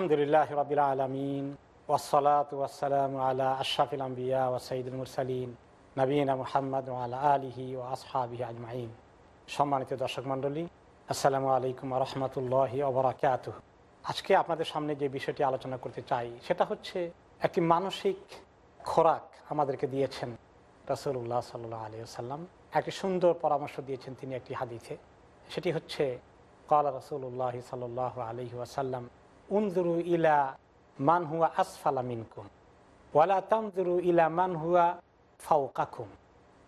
আলহামদুলিল্লাহ রবিল আলমিন ওসলাত ওয়াসালাম আলা আশরাফিল আম্বিয়া ও সঈদুল মুরসালিন নবীনা মোহাম্মদ আলা আলিহি ও আসহাবি আজমাইন। সম্মানিত দর্শক মণ্ডলী, আসসালামু আলাইকুম রহমতুল্লাহ ওবরাকাত আজকে আপনাদের সামনে যে বিষয়টি আলোচনা করতে চাই, সেটা হচ্ছে একটি মানসিক খোরাক আমাদেরকে দিয়েছেন রসুল্লাহ সাল্লাহ আলী সাল্লাম একটি সুন্দর পরামর্শ দিয়েছেন তিনি একটি হাদিথে সেটি হচ্ছে কালা রসুল্লাহ সাল্লাহ আলহি আসাল্লাম উনজুরু ইলা মান হুয়া আসফালা মিনকুম ওয়ালা তামজুরু ইলা মান হুয়া ফাউকাকুম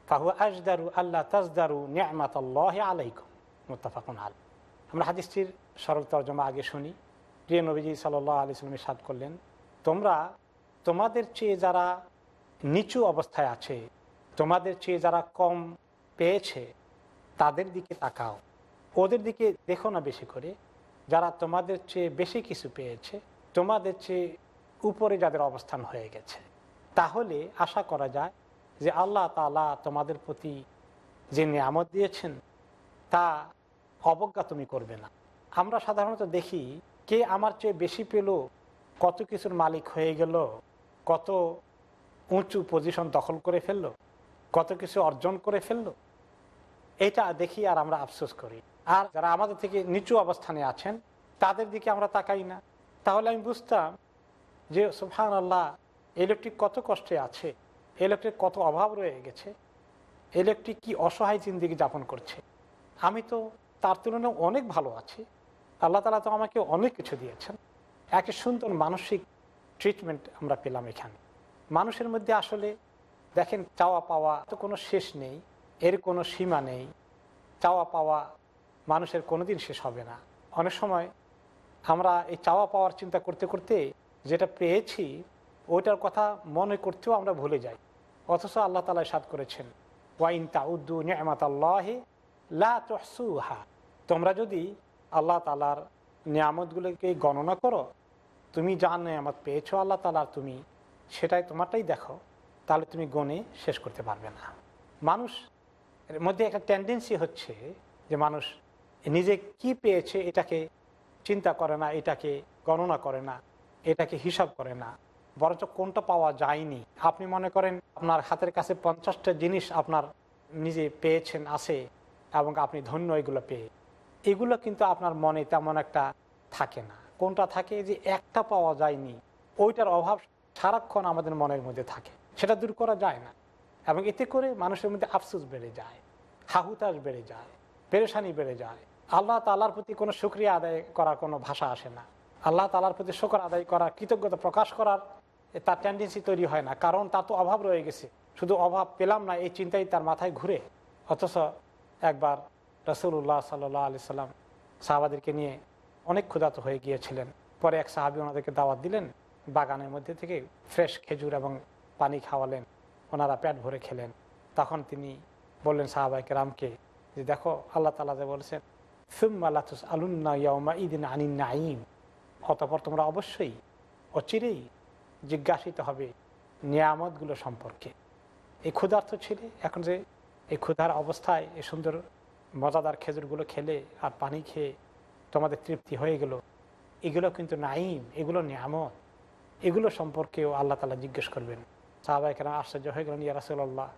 ফাহুয়া আজদারু আল্লাহ তাজদারু নিয়ামাত আল্লাহ আলাইকুম মুতাফাকুন আল আমরা হাদিসটির সরল তর্জমা আগে শুনি। প্রিয় নবীজি সাল্লাহ আলি সাল্লামের সাদ করলেন, তোমরা তোমাদের চেয়ে যারা নিচু অবস্থায় আছে, তোমাদের চেয়ে যারা কম পেয়েছে, তাদের দিকে তাকাও। ওদের দিকে দেখো না বেশি করে। যারা তোমাদের চেয়ে বেশি কিছু পেয়েছে, তোমাদের চেয়ে উপরে যাদের অবস্থান হয়ে গেছে। তাহলে আশা করা যায় যে আল্লাহ তালা তোমাদের প্রতি যে নিয়ামত দিয়েছেন, তা অবজ্ঞা তুমি করবে না। আমরা সাধারণত দেখি, কে আমার চেয়ে বেশি পেল, কত কিছুর মালিক হয়ে গেল, কত উঁচু পজিশন দখল করে ফেলল, কত কিছু অর্জন করে ফেলল, এটা দেখি আর আমরা আফসোস করি। আর যারা আমাদের থেকে নিচু অবস্থানে আছেন, তাদের দিকে আমরা তাকাই না। তাহলে আমি বুঝতাম যে সুফান আল্লাহ ইলেকট্রিক কত কষ্টে আছে ইলেকট্রিক কত অভাব রয়ে গেছে ইলেকট্রিক কি অসহায় জিন্দিগি যাপন করছে। আমি তো তার তুলনায় অনেক ভালো আছি। আল্লাহ তালা তো আমাকে অনেক কিছু দিয়েছেন। একটি সুন্দর মানসিক ট্রিটমেন্ট আমরা পেলাম এখানে। মানুষের মধ্যে আসলে দেখেন, চাওয়া পাওয়া তো কোনো শেষ নেই, এর কোনো সীমা নেই। চাওয়া পাওয়া মানুষের কোনোদিন শেষ হবে না। অনেক সময় আমরা এই চাওয়া পাওয়ার চিন্তা করতে করতে যেটা পেয়েছি, ওইটার কথা মনে করতেও আমরা ভুলে যাই। অথচ আল্লাহ তালা সাদ করেছেন, ওয়াইন তাউদ্দু নিয়ামাত আল্লাহে লা তহসুহা। তোমরা যদি আল্লাহ তালার নিয়ামতগুলোকে গণনা করো, তুমি যা নিয়ামত পেয়েছ আল্লাহ তালার তুমি, সেটাই তোমারটাই দেখো, তাহলে তুমি গণে শেষ করতে পারবে না। মানুষ এর মধ্যে একটা টেন্ডেন্সি হচ্ছে যে মানুষ নিজে কি পেয়েছে এটাকে চিন্তা করে না, এটাকে গণনা করে না, এটাকে হিসাব করে না। বরঞ্চ কোনটা পাওয়া যায়নি। আপনি মনে করেন আপনার হাতের কাছে পঞ্চাশটা জিনিস আপনার নিজে পেয়েছেন, আছে, এবং আপনি ধন্য এগুলো পেয়ে। এগুলো কিন্তু আপনার মনে তেমন একটা থাকে না। কোনটা থাকে যে একটা পাওয়া যায়নি, ওইটার অভাব সারাক্ষণ আমাদের মনের মধ্যে থাকে। সেটা দূর করা যায় না। এবং এতে করে মানুষের মধ্যে আফসুস বেড়ে যায় হাহুতাস বেড়ে যায়, পেরেশানি বেড়ে যায়। আল্লাহ তালার প্রতি কোনো সুক্রিয়া আদায় করার কোনো ভাষা আসে না। আল্লাহ তালার প্রতি শকর আদায় করার কৃতজ্ঞতা প্রকাশ করার তার টেন্ডেন্সি তৈরি হয় না। কারণ তার তো অভাব রয়ে গেছে। শুধু অভাব পেলাম না, এই চিন্তাই তার মাথায় ঘুরে। অথচ একবার রসুল্লাহ সাল্লাহ আলি সাল্লাম সাহাবাদেরকে নিয়ে অনেক ক্ষুধাত হয়ে গিয়েছিলেন। পরে এক সাহাবি ওনাদেরকে দাওয়াত দিলেন, বাগানের মধ্যে থেকে ফ্রেশ খেজুর এবং পানি খাওয়ালেন। ওনারা পেট ভরে খেলেন। তখন তিনি বললেন সাহাবাইকে রামকে যে, দেখো, আল্লাহ তালা যে বলেছেন অতপর তোমরা অবশ্যই অচিরেই জিজ্ঞাসিত হবে নিয়ামতগুলো সম্পর্কে। এই ক্ষুধার্থ ছিলে এখন যে এই ক্ষুধার অবস্থায় এই সুন্দর মজাদার খেজুরগুলো খেলে আর পানি খেয়ে তোমাদের তৃপ্তি হয়ে গেল, এগুলো কিন্তু নাইম এগুলো নিয়ামত। এগুলো সম্পর্কেও আল্লাহ তালা জিজ্ঞেস করবেন। সাহাবাই কেন আশ্চর্য হয়ে গেলেন, ইয়া রাসুল্লাহ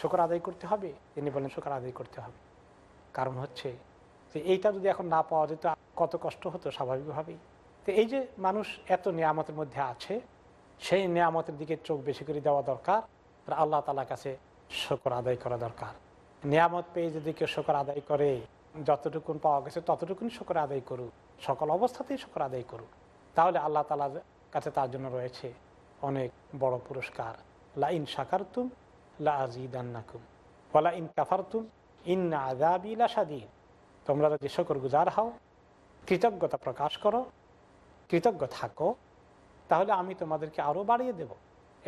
শুকর আদায় করতে হবে? তিনি বলেন শুকর আদায় করতে হবে। কারণ হচ্ছে যে এইটা যদি এখন না পাওয়া যেত, কত কষ্ট হতো স্বাভাবিকভাবেই। তো এই যে মানুষ এত নিয়ামতের মধ্যে আছে, সেই নিয়ামতের দিকে চোখ বেশি করে দেওয়া দরকার, আর আল্লাহ তালার কাছে শকর আদায় করা দরকার। নিয়ামত পেয়ে যদি কেউ শকর আদায় করে, যতটুকুন পাওয়া গেছে ততটুকুন শকর আদায় করুক, সকল অবস্থাতেই শকর আদায় করুক, তাহলে আল্লাহ তালার কাছে তার জন্য রয়েছে অনেক বড় পুরস্কার। লা ইন শাকারতুম লা আজিদান্নাকুম ওলা ইন কাফারতুম, ইন্না আদাবি লাসাদিন তোমরা যদি শকর গুজার হও, কৃতজ্ঞতা প্রকাশ করো, কৃতজ্ঞ থাকো, তাহলে আমি তোমাদেরকে আরও বাড়িয়ে দেব।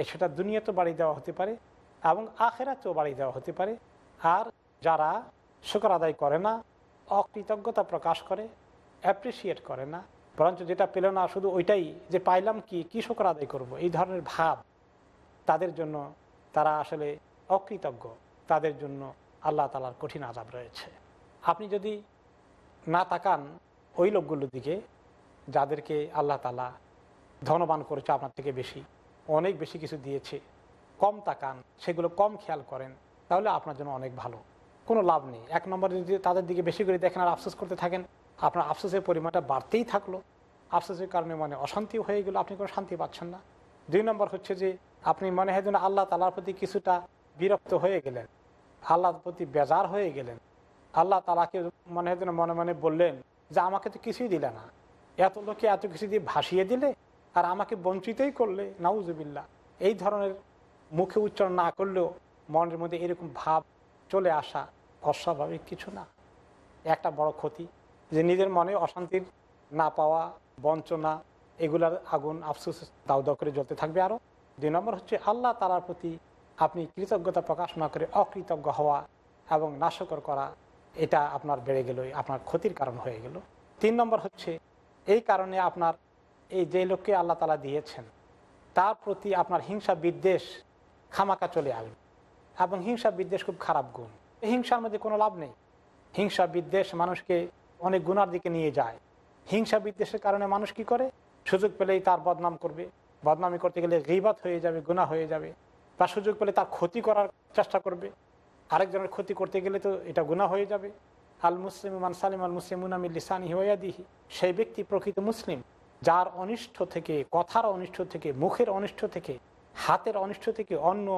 এ সেটা দুনিয়াতেও বাড়িয়ে দেওয়া হতে পারে এবং আখেরাতেও বাড়িয়ে দেওয়া হতে পারে। আর যারা শুকর আদায় করে না, অকৃতজ্ঞতা প্রকাশ করে অ্যাপ্রিসিয়েট করে না, বরঞ্চ যেটা পেল না, শুধু ওইটাই যে পাইলাম কি কি শুকর আদায় করব, এই ধরনের ভাব, তাদের জন্য তারা আসলে অকৃতজ্ঞ, তাদের জন্য আল্লাহ তালার কঠিন আজাব রয়েছে। আপনি যদি না তাকান ওই লোকগুলোর দিকে যাদেরকে আল্লাহ তালা ধনবান করেছে আপনার থেকে বেশি। অনেক বেশি কিছু দিয়েছে। কম তাকান, সেগুলো কম খেয়াল করেন, তাহলে আপনার জন্য অনেক ভালো। কোনো লাভ নেই। এক নম্বরে যদি তাদের দিকে বেশি করে দেখেন আর আফসোস করতে থাকেন, আপনার আফসোসের পরিমাণটা বাড়তেই থাকল। আফসোসের কারণে মনে অশান্তি হয়ে গেল, আপনি কোনো শান্তি পাচ্ছেন না। দুই নম্বর হচ্ছে যে, আপনি মনে হয় যেন আল্লাহ তালার প্রতি কিছুটা বিরক্ত হয়ে গেলেন। আল্লাহর প্রতি বেজার হয়ে গেলেন। আল্লাহ তালাকে মনে যেন মনে মনে বললেন যে, আমাকে তো কিছুই দিলে না। এত লোকে এত কিছু দিয়ে ভাসিয়ে দিলে আর আমাকে বঞ্চিতই করলে নাউজুবিল্লা এই ধরনের মুখে উচ্চারণ না করলেও মনের মধ্যে এরকম ভাব চলে আসা অস্বাভাবিক কিছু না। একটা বড় ক্ষতি যে, নিজের মনে অশান্তির না পাওয়া, বঞ্চনা, এগুলার আগুন আফসোস দাউ দাউ করে জ্বলতে থাকবে আরও দুই নম্বর হচ্ছে, আল্লাহ তালার প্রতি আপনি কৃতজ্ঞতা প্রকাশ না করে অকৃতজ্ঞ হওয়া এবং নাশকর করা এটা আপনার বেড়ে গেল, আপনার ক্ষতির কারণ হয়ে গেল। তিন নম্বর হচ্ছে, এই কারণে আপনার এই যে লোককে আল্লাহ তালা দিয়েছেন, তার প্রতি আপনার হিংসা বিদ্বেষ খামাকা চলে আসবে। এবং হিংসা বিদ্বেষ খুব খারাপ গুণ। হিংসার মধ্যে কোনো লাভ নেই। হিংসা বিদ্বেষ মানুষকে অনেক গুণার দিকে নিয়ে যায়। হিংসা বিদ্বেষের কারণে মানুষ কি করে? সুযোগ পেলেই তার বদনাম করবে। বদনামি করতে গেলে গিবাত হয়ে যাবে গুণা হয়ে যাবে। বা সুযোগ পেলে তার ক্ষতি করার চেষ্টা করবে। আরেকজনের ক্ষতি করতে গেলে তো এটা গুণা হয়ে যাবে। আল মুসলিম মান সালিম আল মুসলিম লিসানি দিহি সেই ব্যক্তি প্রকৃত মুসলিম, যার অনিষ্ট থেকে, কথার অনিষ্ট থেকে, মুখের অনিষ্ট থেকে, হাতের অনিষ্ট থেকে অন্য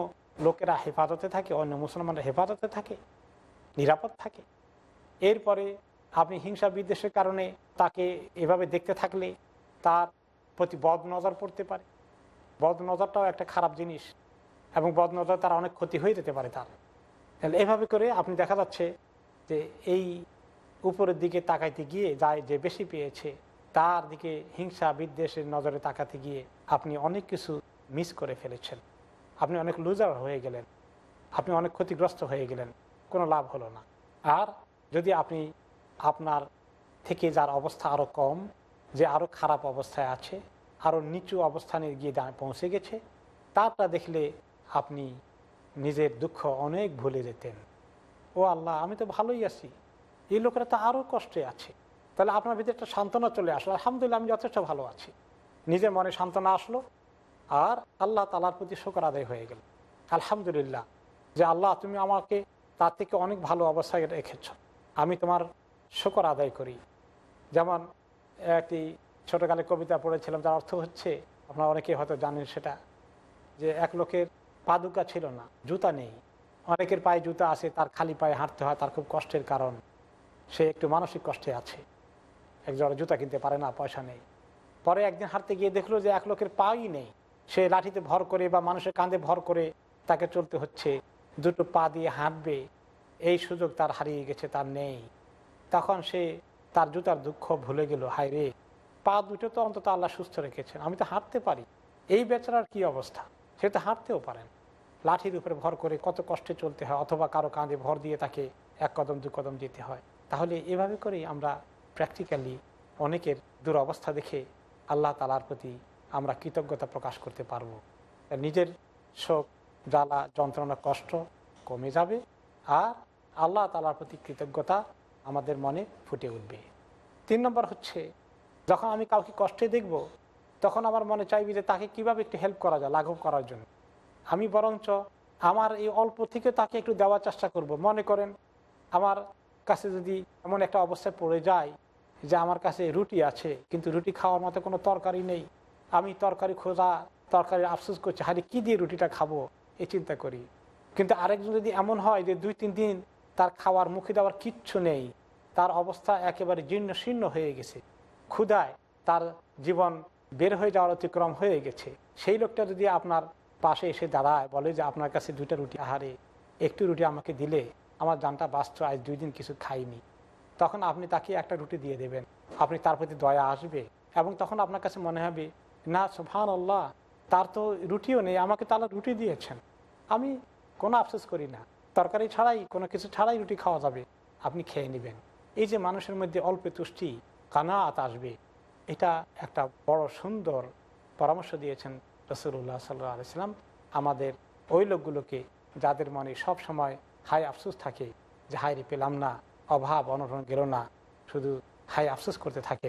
লোকেরা হেফাজতে থাকে, অন্য মুসলমানরা হেফাজতে থাকে, নিরাপদ থাকে। এরপরে আপনি হিংসা বিদ্বেষের কারণে তাকে এভাবে দেখতে থাকলে তার প্রতি বদ নজর পড়তে পারে। বদ নজরটাও একটা খারাপ জিনিস এবং বদ নজর তার অনেক ক্ষতি হয়ে যেতে পারে তার। তাহলে এভাবে করে আপনি দেখা যাচ্ছে যে এই উপরের দিকে তাকাইতে গিয়ে যায় যে বেশি পেয়েছে, তার দিকে হিংসা বিদ্বেষের নজরে তাকাতে গিয়ে আপনি অনেক কিছু মিস করে ফেলেছেন। আপনি অনেক লুজার হয়ে গেলেন, আপনি অনেক ক্ষতিগ্রস্ত হয়ে গেলেন, কোনো লাভ হলো না। আর যদি আপনি আপনার থেকে যার অবস্থা আরও কম, যে আরও খারাপ অবস্থায় আছে আরও নিচু অবস্থানে গিয়ে পৌঁছে গেছে, তারটা দেখলে আপনি নিজের দুঃখ অনেক ভুলে যেতেন। ও আল্লাহ, আমি তো ভালোই আছি। এই লোকেরা তো আরও কষ্টে আছে। তাহলে আপনার ভিতরে একটা সান্ত্বনা চলে আসলো। আলহামদুলিল্লাহ, আমি যথেষ্ট ভালো আছি। নিজের মনে সান্ত্বনা আসলো আর আল্লাহ তালার প্রতি শোকর আদায় হয়ে গেল। আলহামদুলিল্লাহ যে আল্লাহ, তুমি আমাকে তার থেকে অনেক ভালো অবস্থায় রেখেছ। আমি তোমার শোকর আদায় করি। যেমন একটি ছোটোকালে কবিতা পড়েছিলাম তার অর্থ হচ্ছে, আপনারা অনেকে হয়তো জানেন সেটা, যে এক লোকের পাদুকা ছিল না, জুতা নেই। অনেকের পায়ে জুতা আছে, তার খালি পায়ে হাঁটতে হয়, তার খুব কষ্টের কারণ। সে একটু মানসিক কষ্টে আছে। একজোড়া জুতা কিনতে পারে না, পয়সা নেই। পরে একদিন হাঁটতে গিয়ে দেখল যে এক লোকের পাই নেই। সে লাঠিতে ভর করে বা মানুষের কাঁধে ভর করে তাকে চলতে হচ্ছে। দুটো পা দিয়ে হাঁটবে। এই সুযোগ তার হারিয়ে গেছে, তার নেই। তখন সে তার জুতার দুঃখ ভুলে গেল, হায় রে। পা দুটো তো অন্তত আল্লাহ সুস্থ রেখেছেন, আমি তো হাঁটতে পারি। এই বেচারার কি অবস্থা? সে তো হাঁটতেও পারেন। লাঠির উপরে ভর করে কত কষ্টে চলতে হয় অথবা কারও কাঁধে ভর দিয়ে তাকে এক কদম দু কদম যেতে হয়। তাহলে এভাবে করেই আমরা প্র্যাকটিক্যালি অনেকের দুরবস্থা দেখে আল্লাহ তালার প্রতি আমরা কৃতজ্ঞতা প্রকাশ করতে পারব। নিজের শোক, জ্বালা, যন্ত্রণা, কষ্ট কমে যাবে আর আল্লাহ তালার প্রতি কৃতজ্ঞতা আমাদের মনে ফুটে উঠবে। তিন নম্বর হচ্ছে, যখন আমি কাউকে কষ্টে দেখব তখন আমার মনে চাইবি যে তাকে কীভাবে একটু হেল্প করা যায়, লাঘব করার জন্য। আমি বরঞ্চ আমার এই অল্প থেকে তাকে একটু দেওয়ার চেষ্টা করব। মনে করেন, আমার কাছে যদি এমন একটা অবস্থায় পড়ে যায় যে আমার কাছে রুটি আছে, কিন্তু রুটি খাওয়ার মতো কোনো তরকারি নেই, আমি তরকারি খোঁজা তরকারি আফসোস করছি, হারি কী দিয়ে রুটিটা খাব? এই চিন্তা করি। কিন্তু আরেকজন যদি এমন হয় যে দুই, তিন দিন তার খাওয়ার মুখে দেওয়ার কিচ্ছু নেই, তার অবস্থা একেবারে জীর্ণ শীর্ণ হয়ে গেছে। ক্ষুধায় তার জীবন বের হয়ে যাওয়ার অতিক্রম হয়ে গেছে। সেই লোকটা যদি আপনার পাশে এসে দাঁড়ায়, বলে যে আপনার কাছে দুইটা রুটি, আহারে, একটু রুটি আমাকে দিলে, আমার জানটা বাঁচত, আজ দুই দিন কিছু খাইনি। তখন আপনি তাকে একটা রুটি দিয়ে দেবেন। আপনি তার প্রতি দয়া আসবে এবং তখন আপনার কাছে মনে হবে, না সুফান আল্লাহ তার তো রুটিও নেই, আমাকে তাহলে রুটি দিয়েছেন। আমি কোনো আফসোস করি না। তরকারি ছাড়াই, কোনো কিছু ছাড়াই রুটি খাওয়া যাবে। আপনি খেয়ে নেবেন। এই যে মানুষের মধ্যে অল্পে তুষ্টি, কানাত আসবে। এটা একটা বড় সুন্দর পরামর্শ দিয়েছেন রসুল্লাহ সাল্লাহ আলাইসাল্লাম আমাদের ওই লোকগুলোকে যাদের মনে সব সময় হাই আফসোস থাকে যে হাই রে, পেলাম না, অভাব, অনটন গেল না, শুধু হাই আফসোস করতে থাকে।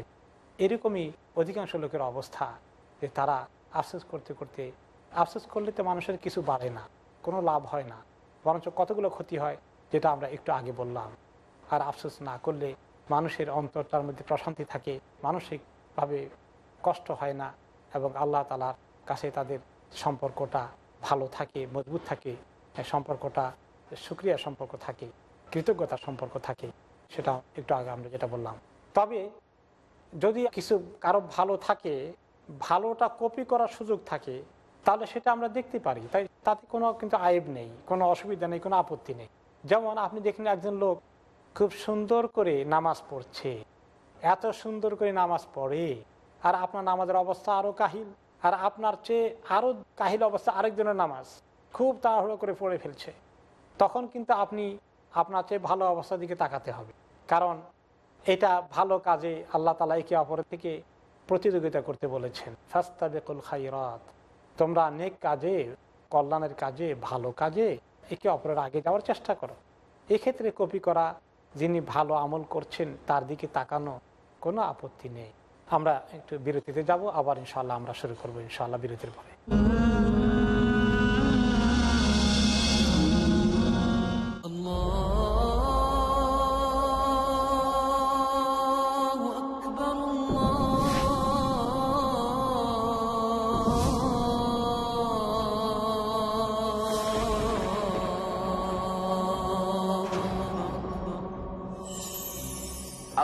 এরকমই অধিকাংশ লোকের অবস্থা যে, তারা আফসোস করতে করতে, আফসোস করলে তো মানুষের কিছু বাড়ে না, কোনো লাভ হয় না, বরঞ্চ কতগুলো ক্ষতি হয় যেটা আমরা একটু আগে বললাম। আর আফসোস না করলে মানুষের অন্তরটার মধ্যে প্রশান্তি থাকে মানসিকভাবে কষ্ট হয় না এবং আল্লাহ তালার কাছে তাদের সম্পর্কটা ভালো থাকে, মজবুত থাকে, সম্পর্কটা সুক্রিয়া সম্পর্ক থাকে, কৃতজ্ঞতার সম্পর্ক থাকে, সেটা একটু আগে আমরা যেটা বললাম। তবে যদি কিছু কারও ভালো থাকে, ভালোটা কপি করার সুযোগ থাকে, তাহলে সেটা আমরা দেখতে পারি। তাই তাতে কোনো কিন্তু আয়েব নেই, কোনো অসুবিধা নেই, কোনো আপত্তি নেই। যেমন আপনি দেখলেন একজন লোক খুব সুন্দর করে নামাজ পড়ছে। এত সুন্দর করে নামাজ পড়ে, আর আপনার নামাজের অবস্থা আরও কাহিল, আর আপনার চেয়ে আরও কাহিল অবস্থা আরেকজনের নামাজ খুব তাড়াহুড়ো করে পড়ে ফেলছে। তখন কিন্তু আপনি আপনার চেয়ে ভালো অবস্থার দিকে তাকাতে হবে। কারণ এটা ভালো কাজে আল্লাহ তালা একে অপরের থেকে প্রতিযোগিতা করতে বলেছেন। ফাস্তাবেকুল খাইরাত তোমরা অনেক কাজে, কল্যাণের কাজে, ভালো কাজে একে অপরের আগে যাওয়ার চেষ্টা করো। এক্ষেত্রে কপি করা যিনি ভালো আমল করছেন, তার দিকে তাকানো কোনো আপত্তি নেই। আমরা একটু বিরতিতে যাব, আবার ইনশাল্লাহ আমরা শুরু করব ইনশাল্লাহ বিরতির পরে।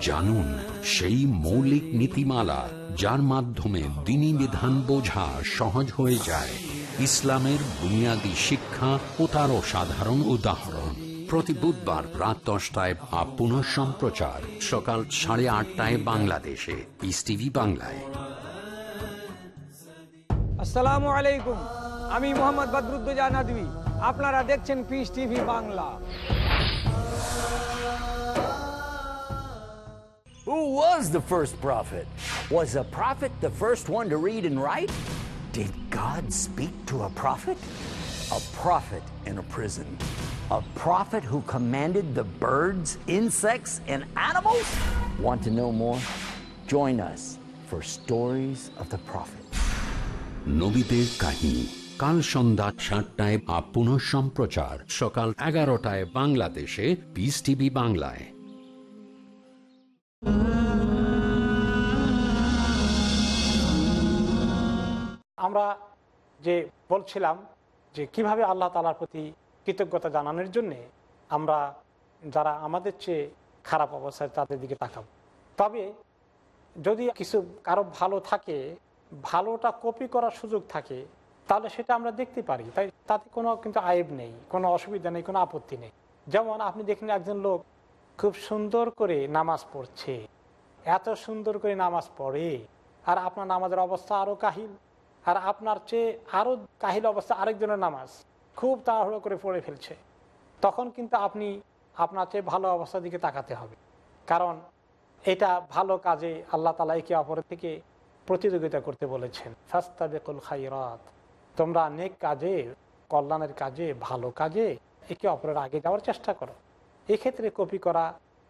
জানুন সেই মৌলিক নীতিমালা যার মাধ্যমে দিনী বিধান বোঝা সহজ হয়ে যায়। ইসলামের বুনিয়াদী শিক্ষা ও তারও সাধারণ উদাহরণ। প্রতি বুধবার রাত দশটায় বা পুনঃ সম্প্রচার সকাল সাড়ে আটটায় বাংলাদেশে। পিস টিভি বাংলায়। আসসালামু আলাইকুম। আমি মোহাম্মদ বদরুদ্দোজা নদী আপনারা দেখছেন Peace TV Bangla Who was the first prophet? Was a prophet the first one to read and write? Did God speak to a prophet? A prophet in a prison. A prophet who commanded the birds, insects, and animals? Want to know more? Join us for Stories of the Prophet. নবীদের কাহিনী কাল সন্ধ্যা সাতটায় বা পুনঃ সম্প্রচার। সকাল এগারোটায় বাংলাদেশে পিস টিভি বাংলায়। আমরা যে বলছিলাম যে কীভাবে আল্লাহ তালার প্রতি কৃতজ্ঞতা জানানোর জন্যে আমরা যারা আমাদের চেয়ে খারাপ অবস্থায় তাদের দিকে তাকাবো। তবে যদি কিছু কারও ভালো থাকে, ভালোটা কপি করার সুযোগ থাকে তাহলে সেটা আমরা দেখতে পারি। তাই তাতে কোনো কিন্তু আয়েব নেই, কোনো অসুবিধা নেই, কোনো আপত্তি নেই। যেমন আপনি দেখলেন একজন লোক খুব সুন্দর করে নামাজ পড়ছে, এত সুন্দর করে নামাজ পড়ে, আর আপনার নামাজের অবস্থা আরও কাহিল, আর আপনার চেয়ে আরও কাহিল অবস্থা আরেকজনের নামাজ খুব তাড়াহুড়ো করে পড়ে ফেলছে। তখন কিন্তু আপনি আপনার চেয়ে ভালো অবস্থার দিকে তাকাতে হবে। কারণ এটা ভালো কাজে আল্লাহ তালা একে অপরের থেকে প্রতিযোগিতা করতে বলেছেন। ফাস্তাবেকুল খাইরাত তোমরা অনেক কাজে, কল্যাণের কাজে, ভালো কাজে একে অপরের আগে যাওয়ার চেষ্টা করো। এক্ষেত্রে কপি করা,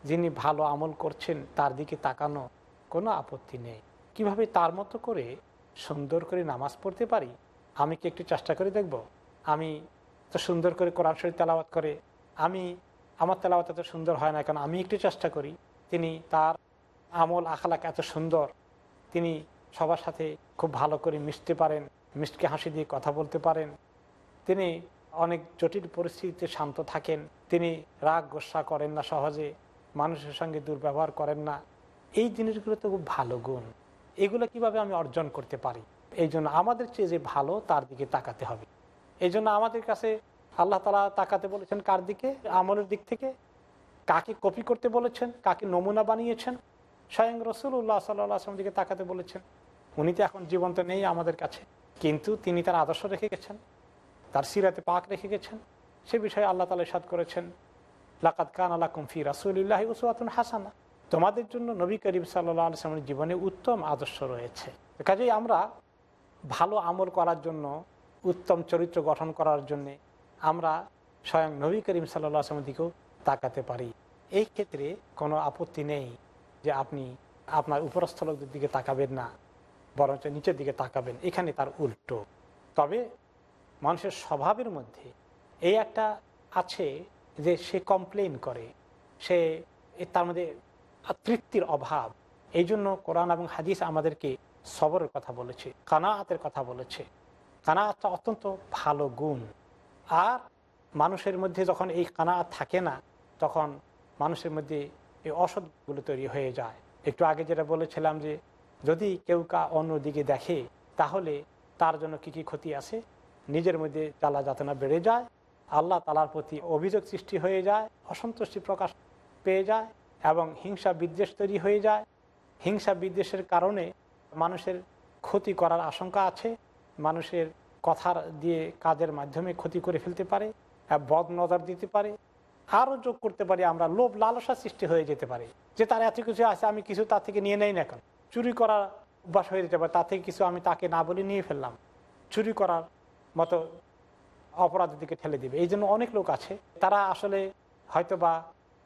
যিনি ভালো আমল করছেন, তার দিকে তাকানো কোনো আপত্তি নেই। কীভাবে তার মতো করে সুন্দর করে নামাজ পড়তে পারি? আমি কি একটু চেষ্টা করে দেখব? আমি তো সুন্দর করে কোরআন শরীফ তেলাওয়াত করে, আমি, আমার তেলাওয়াত এত সুন্দর হয় না কারণ আমি একটু চেষ্টা করি। তিনি তার আমল আখলাক এত সুন্দর, তিনি সবার সাথে খুব ভালো করে মিশতে পারেন। মিষ্টি হাসি দিয়ে কথা বলতে পারেন। তিনি অনেক জটিল পরিস্থিতিতে শান্ত থাকেন। তিনি রাগ গোসা করেন না সহজে। মানুষের সঙ্গে দুর্ব্যবহার করেন না। এই জিনিসগুলো তো খুব ভালো গুণ। এগুলো কীভাবে আমি অর্জন করতে পারি? এই জন্য আমাদের চেয়ে যে ভালো, তার দিকে তাকাতে হবে। এই জন্য আমাদের কাছে আল্লাহ তালা তাকাতে বলেছেন কার দিকে? আমলের দিক থেকে। কাকে কপি করতে বলেছেন? কাকে নমুনা বানিয়েছেন? স্বয়ং রসুল্লাহ সাল্লাহ আসলাম দিকে তাকাতে বলেছেন। উনি তো এখন জীবন্ত নেই আমাদের কাছে। কিন্তু তিনি তার আদর্শ রেখে গেছেন, তার সিরাতে পাক রেখে গেছেন। সে বিষয়ে আল্লাহ তালা সাদ করেছেন লাকাত কান আল্লাহ কুমফি রাসুল্লাহ উসুয়াতুন হাসানা। তোমাদের জন্য নবী করিম সাল্লাহ আসলামের জীবনে উত্তম আদর্শ রয়েছে। কাজেই আমরা ভালো আমল করার জন্য, উত্তম চরিত্র গঠন করার জন্যে আমরা স্বয়ং নবী করিম সাল্লাহ আসলামের দিকেও তাকাতে পারি। এই ক্ষেত্রে কোনো আপত্তি নেই যে আপনি আপনার উপরস্থ লোকদের দিকে তাকাবেন না। বরঞ্চ নিচের দিকে তাকাবেন, এখানে তার উল্টো। তবে মানুষের স্বভাবের মধ্যে এই একটা আছে যে সে কমপ্লেন করে, সে তার মধ্যে তৃপ্তির অভাব। এই জন্য কোরআন এবং হাদিস আমাদেরকে সবরের কথা বলেছে, কানাআতের কথা বলেছে। কানাআতটা অত্যন্ত ভালো গুণ। আর মানুষের মধ্যে যখন এই কানাআত থাকে না, তখন মানুষের মধ্যে এই অসৎগুলো তৈরি হয়ে যায়। একটু আগে যেটা বলেছিলাম যে যদি কেউ কা অন্যদিকে দেখে, তাহলে তার জন্য কি কি ক্ষতি আছে? নিজের মধ্যে জ্বালা যাতনা বেড়ে যায়, আল্লাহ তালার প্রতি অভিযোগ সৃষ্টি হয়ে যায়, অসন্তুষ্টি প্রকাশ পেয়ে যায় এবং হিংসা বিদ্বেষ তৈরি হয়ে যায়। হিংসা বিদ্বেষের কারণে মানুষের ক্ষতি করার আশঙ্কা আছে, মানুষের কথার দিয়ে কাজের মাধ্যমে ক্ষতি করে ফেলতে পারে বদ নজর দিতে পারে, আরও যোগ করতে পারি, আমরা লোভ লালসা সৃষ্টি হয়ে যেতে পারে। যে তার এত কিছু আছে, আমি কিছু তার থেকে নিয়ে নেই না এখন চুরি করার অভ্যাস হয়ে যেতে পারে, তার থেকে কিছু আমি তাকে না বলে নিয়ে ফেললাম। চুরি করার মতো অপরাধের দিকে ঠেলে দিবে। এই জন্য অনেক লোক আছে, তারা আসলে হয়তো বা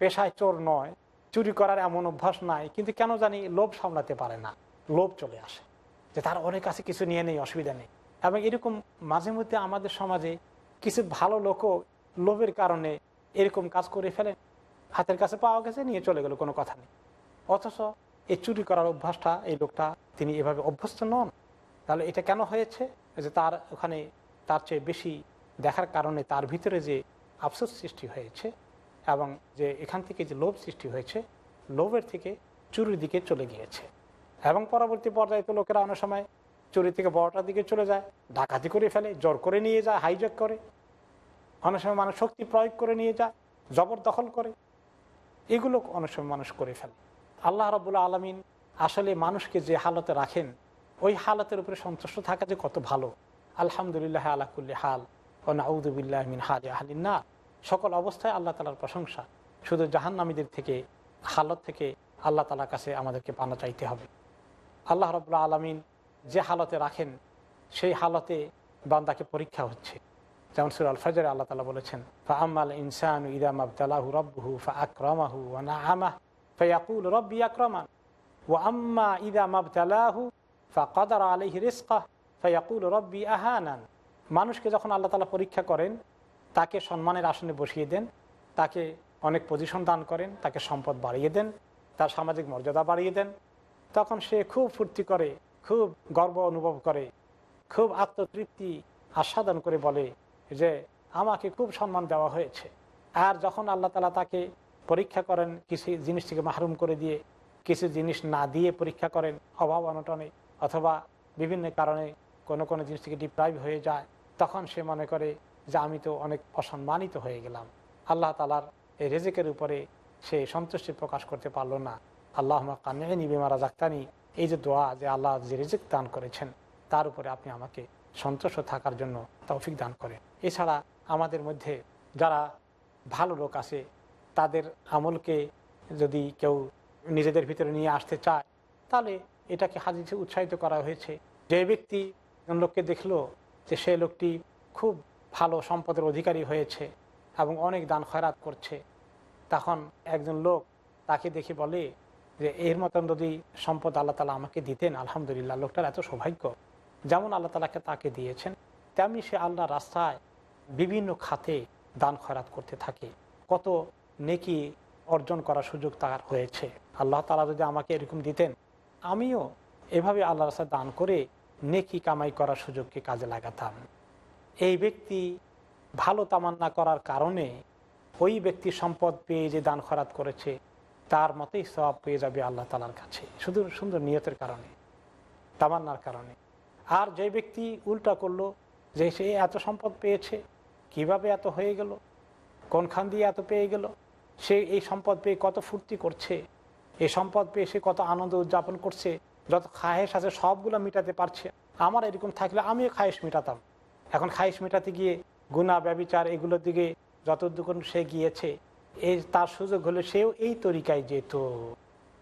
পেশায় চোর নয়, চুরি করার এমন অভ্যাস নাই, কিন্তু কেন জানি লোভ সামলাতে পারে না, লোভ চলে আসে যে তার অনেক কাছে কিছু নিয়ে নেই, অসুবিধা নেই। এবং এরকম মাঝে মধ্যে আমাদের সমাজে কিছু ভালো লোকও লোভের কারণে এরকম কাজ করে ফেলেন হাতের কাছে পাওয়া গেছে, নিয়ে চলে গেল, কোনো কথা নেই। অথচ এই চুরি করার অভ্যাসটা এই লোকটা, তিনি এভাবে অভ্যস্ত নন। তাহলে এটা কেন হয়েছে? যে তার ওখানে তার চেয়ে বেশি দেখার কারণে তার ভিতরে যে আফসোস সৃষ্টি হয়েছে এবং যে এখান থেকে যে লোভ সৃষ্টি হয়েছে, লোভের থেকে চুরির দিকে চলে গিয়েছে। এবং পরবর্তী পর্যায়ে তো লোকেরা অনেক সময় চুরি থেকে বড়টার দিকে চলে যায়, ডাকাতি করে ফেলে, জোর করে নিয়ে যায় হাইজ্যাক করে। অনেক সময় মানুষ শক্তি প্রয়োগ করে নিয়ে যায়, জবরদখল করে। এগুলো অনেক সময় মানুষ করে ফেলে। আল্লাহ রবুল্লা আলমিন আসলে মানুষকে যে হালতে রাখেন, ওই হালতের উপরে সন্তুষ্ট থাকা যে কত ভালো। আলহামদুলিল্লাহ আলাকুল্লি হাল ও নাউদুবিল্লাহ মিন হাল আহলিনা সকল অবস্থায় আল্লাহ তালার প্রশংসা। শুধু জাহান্নামীদের থেকে, হালত থেকে আল্লাহ তালার কাছে আমাদেরকে পানা চাইতে হবে। আল্লাহ রবুল্লা আলমিন যে হালতে রাখেন, সেই হালতে বান্দাকে পরীক্ষা হচ্ছে। যেমন সুর আল আল্লাহ তালা বলেছেন, ফা আম্মাল ইনসান ইদাম আবদালাহু রব্বহু ফা আকরমাহু ওয়া না আমাহ ফয়াকুল রব্বি আক্রমান ও আম্মা ইদাম আবদালাহু ফা কদার আলহি রিস্কাহ ফয়াকুল রব্বি আহানান মানুষকে যখন আল্লাহ তালা পরীক্ষা করেন, তাকে সম্মানের আসনে বসিয়ে দেন, তাকে অনেক পজিশন দান করেন, তাকে সম্পদ বাড়িয়ে দেন, তার সামাজিক মর্যাদা বাড়িয়ে দেন, তখন সে খুব ফুর্তি করে, খুব গর্ব অনুভব করে, খুব আত্মতৃপ্তি আস্বাদন করে বলে যে, আমাকে খুব সম্মান দেওয়া হয়েছে। আর যখন আল্লাহ তালা তাকে পরীক্ষা করেন, কিছু জিনিস থেকে মাহরুম করে দিয়ে, কিছু জিনিস না দিয়ে পরীক্ষা করেন অভাব অনটনে অথবা বিভিন্ন কারণে কোনো কোনো জিনিস থেকে ডিপ্রাইভ হয়ে যায়, তখন সে মনে করে যে আমি তো অনেক অসম্মানিত হয়ে গেলাম। আল্লাহ তালার এই রেজেকের উপরে সে সন্তুষ্টি প্রকাশ করতে পারল না। আল্লাহ কানে নিবে মারা জাক্তানি এই যে দোয়া যে আল্লাহ যে রেজেক দান করেছেন, তার উপরে আপনি আমাকে সন্তুষ্ট থাকার জন্য তৌফিক দান করেন। এছাড়া আমাদের মধ্যে যারা ভালো লোক আছে তাদের আমলকে যদি কেউ নিজেদের ভিতরে নিয়ে আসতে চায়, তাহলে এটাকে হাজিতে উৎসাহিত করা হয়েছে। যে ব্যক্তি লোককে দেখল যে সে লোকটি খুব ভালো সম্পদের অধিকারী হয়েছে এবং অনেক দান খয়রাত করছে, তখন একজন লোক তাকে দেখে বলে যে, এর মতন যদি সম্পদ আল্লাহ তালা আমাকে দিতেন, আলহামদুলিল্লাহ, লোকটার এত সৌভাগ্য। যেমন আল্লাহ তালাকে তাকে দিয়েছেন, তেমনি সে আল্লাহ রাস্তায় বিভিন্ন খাতে দান খয়রাত করতে থাকে। কত নেকি অর্জন করার সুযোগ তার হয়েছে। আল্লাহ তালা যদি আমাকে এরকম দিতেন, আমিও এভাবে আল্লাহ রাস্তায় দান করে নেকি কামাই করার সুযোগকে কাজে লাগাতাম। এই ব্যক্তি ভালো তামান্না করার কারণে ওই ব্যক্তি সম্পদ পেয়ে যে দান খরাত করেছে, তার মতেই সব পেয়ে যাবে আল্লাহ তালার কাছে। শুধু সুন্দর নিয়তের কারণে, তামান্নার কারণে। আর যে ব্যক্তি উল্টা করল যে সে এত সম্পদ পেয়েছে, কীভাবে এত হয়ে গেল, কোনখান দিয়ে এত পেয়ে গেল সে এই সম্পদ পেয়ে কত ফুর্তি করছে এই সম্পদ পেয়ে সে কত আনন্দ উদযাপন করছে, যত খায়েশ আছে সবগুলো মেটাতে পারছে। আমার এরকম থাকলে আমিও খায়েশ মেটাতাম। এখন খায়েশ মেটাতে গিয়ে গুণা, ব্যবিচার এগুলোর দিকে যতদূর সে গিয়েছে এই তার সুযোগ হলে সেও এই তরিকায় যেত।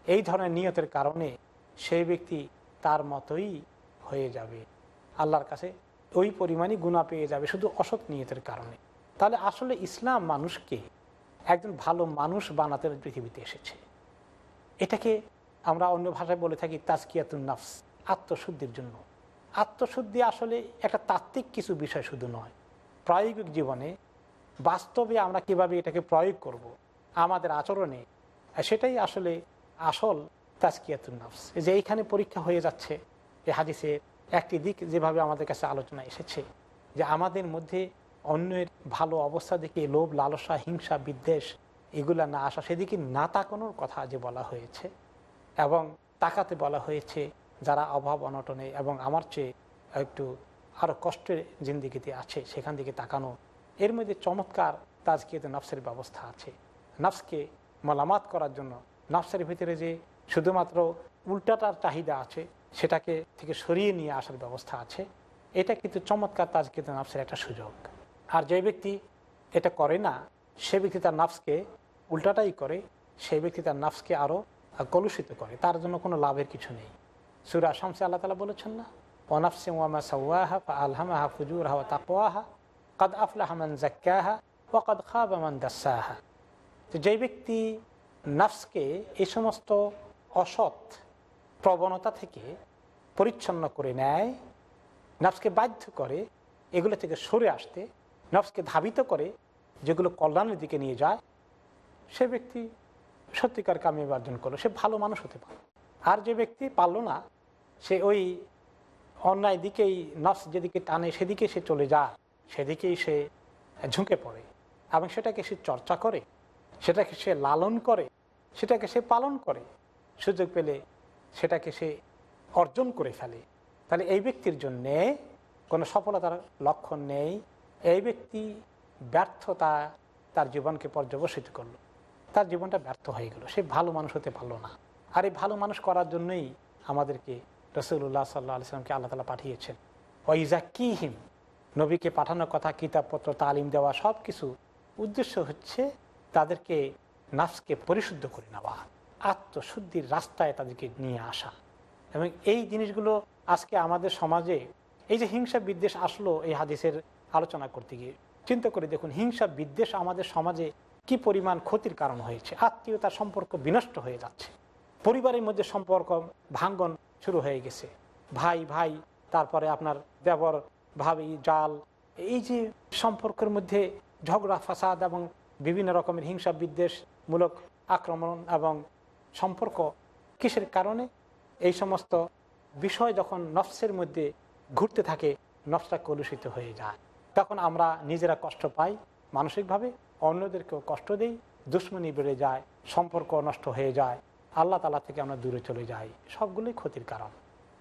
এই ধরনের নিয়তের কারণে সেই ব্যক্তি তার মতোই হয়ে যাবে। আল্লাহর কাছে ওই পরিমাণই গুণা পেয়ে যাবে শুধু অসৎ নিয়তের কারণে। তাহলে আসলে ইসলাম মানুষকে একজন ভালো মানুষ বানাতে পৃথিবীতে এসেছে। এটাকে আমরা অন্য ভাষায় বলে থাকি তাজকিয়াতুন নাফস, আত্মশুদ্ধির জন্য। আত্মশুদ্ধি আসলে একটা তাত্ত্বিক কিছু বিষয় শুধু নয়। প্রায়োগিক জীবনে বাস্তবে আমরা কীভাবে এটাকে প্রয়োগ করব। আমাদের আচরণে, সেটাই আসলে আসল তাজকিয়াতুন নাফস। যে এইখানে পরীক্ষা হয়ে যাচ্ছে এই হাদিসের একটি দিক যেভাবে আমাদের কাছে আলোচনা এসেছে, যে আমাদের মধ্যে অন্যের ভালো অবস্থা দেখে লোভ, লালসা, হিংসা, বিদ্বেষ, এগুলা না আসা, সেদিকে না তাকানোর কথা যে বলা হয়েছে এবং তাকাতে বলা হয়েছে যারা অভাব অনটনে এবং আমার চেয়ে একটু আরও কষ্টের জিন্দিগিতে আছে, সেখান থেকে তাকানো। এর মধ্যে চমৎকার তাজকিয়তে নফসের ব্যবস্থা আছে। নফসকে মলামাত করার জন্য, নফসের ভিতরে যে শুধুমাত্র উল্টাটার চাহিদা আছে, সেটাকে থেকে সরিয়ে নিয়ে আসার ব্যবস্থা আছে। এটা কিন্তু চমৎকার তাজকিয়তে নফসের একটা সুযোগ। আর যে ব্যক্তি এটা করে না, সে ব্যক্তি তার নাফসকে উল্টাটাই করে সেই ব্যক্তি তার নাফসকে আরও কলুষিত করে। তার জন্য কোনো লাভের কিছু নেই। সুরা শামসে আল্লাহ তালা বলেছেন না ওয়ানাফসে ওয়ামা সাওয়াহা ফা আলহামাহা ফুজুর হাওয়া তাকওয়াহা, কদ আফলাহা মান জাক্কাহা ও কদ খাবা মান দাসাহা। তো যেই ব্যক্তি নাফসকে এই সমস্ত অসৎ প্রবণতা থেকে পরিচ্ছন্ন করে নেয়, নাফসকে বাধ্য করে এগুলো থেকে সরে আসতে নফসকে ধাবিত করে যেগুলো কল্যাণের দিকে নিয়ে যায়, সে ব্যক্তি সত্যিকার কামিয়াবি অর্জন করল। সে ভালো মানুষ হতে পারে। আর যে ব্যক্তি পারল না, সে ওই অন্যায় দিকেই, নফস যেদিকে টানে সেদিকে সে চলে যায়, সেদিকেই সে ঝুঁকে পড়ে। এবং সেটাকে সে চর্চা করে, সেটাকে সে লালন করে, সেটাকে সে পালন করে, সুযোগ পেলে সেটাকে সে অর্জন করে ফেলে। তাহলে এই ব্যক্তির জন্যে কোনো সফলতার লক্ষণ নেই। এই ব্যক্তি ব্যর্থতা তার জীবনকে পর্যবসিত করল। তার জীবনটা ব্যর্থ হয়ে গেল। সে ভালো মানুষ হতে পারল না। আর এই ভালো মানুষ করার জন্যই আমাদেরকে রসুল্লাহ সাল্লাহ আলিয়াকে আল্লাহ তালা পাঠিয়েছেন। ওইজা কিহিম নবীকে পাঠানোর কথা, কিতাবপত্র, তালিম দেওয়া সব কিছু উদ্দেশ্য হচ্ছে তাদেরকে নাফসকে পরিশুদ্ধ করে নেওয়া, আত্মশুদ্ধির রাস্তায় তাদেরকে নিয়ে আসা। এবং এই জিনিসগুলো আজকে আমাদের সমাজে এই যে হিংসা বিদ্বেষ আসলো এই হাদিসের আলোচনা করতে গিয়ে চিন্তা করে দেখুন, হিংসা, বিদ্বেষ আমাদের সমাজে কি পরিমাণ ক্ষতির কারণ হয়েছে? আত্মীয়তার সম্পর্ক বিনষ্ট হয়ে যাচ্ছে। পরিবারের মধ্যে সম্পর্ক ভাঙ্গন শুরু হয়ে গেছে। ভাই ভাই, তারপরে আপনার দেবর, ভাবি, জাল, এই যে সম্পর্কের মধ্যে ঝগড়া, ফাসাদ এবং বিভিন্ন রকমের হিংসা বিদ্বেষমূলক আক্রমণ এবং সম্পর্ক কিসের কারণে? এই সমস্ত বিষয় যখন নফসের মধ্যে ঘুরতে থাকে, নফসটা কলুষিত হয়ে যায়। তখন আমরা নিজেরা কষ্ট পাই মানসিকভাবে, অন্যদেরকেও কষ্ট দিই, দুশ্মনী বেড়ে যায়, সম্পর্ক নষ্ট হয়ে যায়, আল্লাহ তালা থেকে আমরা দূরে চলে যাই, সবগুলোই ক্ষতির কারণ।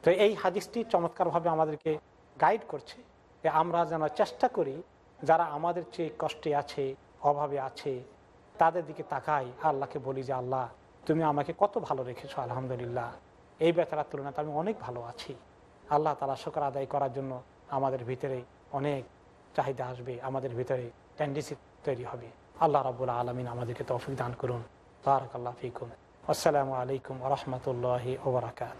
তো এই হাদিসটি চমৎকারভাবে আমাদেরকে গাইড করছে যে আমরা যেন চেষ্টা করি যারা আমাদের চেয়ে কষ্টে আছে, অভাবে আছে, তাদের দিকে তাকাই, আল্লাহকে বলি যে, আল্লাহ, তুমি আমাকে কত ভালো রেখেছো, আলহামদুলিল্লাহ। এই বেচারার তুলনাতে আমি অনেক ভালো আছি। আল্লাহ তালা শকর আদায় করার জন্য আমাদের ভিতরে অনেক চাহিদা আসবে, আমাদের ভিতরে টেন্ডেন্সি তৈরি হবে। আল্লাহ রাবুল আলমিন আমাদেরকে তৌফিক দান করুন। বারাক আল্লাহ ফিকুম। আসসালামু আলাইকুম রহমতুল্লাহি ওবরাকাত